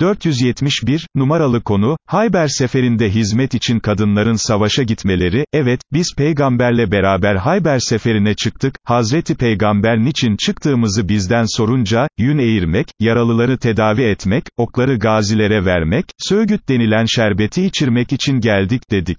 471, numaralı konu, Hayber seferinde hizmet için kadınların savaşa gitmeleri, evet, biz peygamberle beraber Hayber seferine çıktık, Hazreti Peygamber niçin çıktığımızı bizden sorunca, yün eğirmek, yaralıları tedavi etmek, okları gazilere vermek, söğüt denilen şerbeti içirmek için geldik dedik.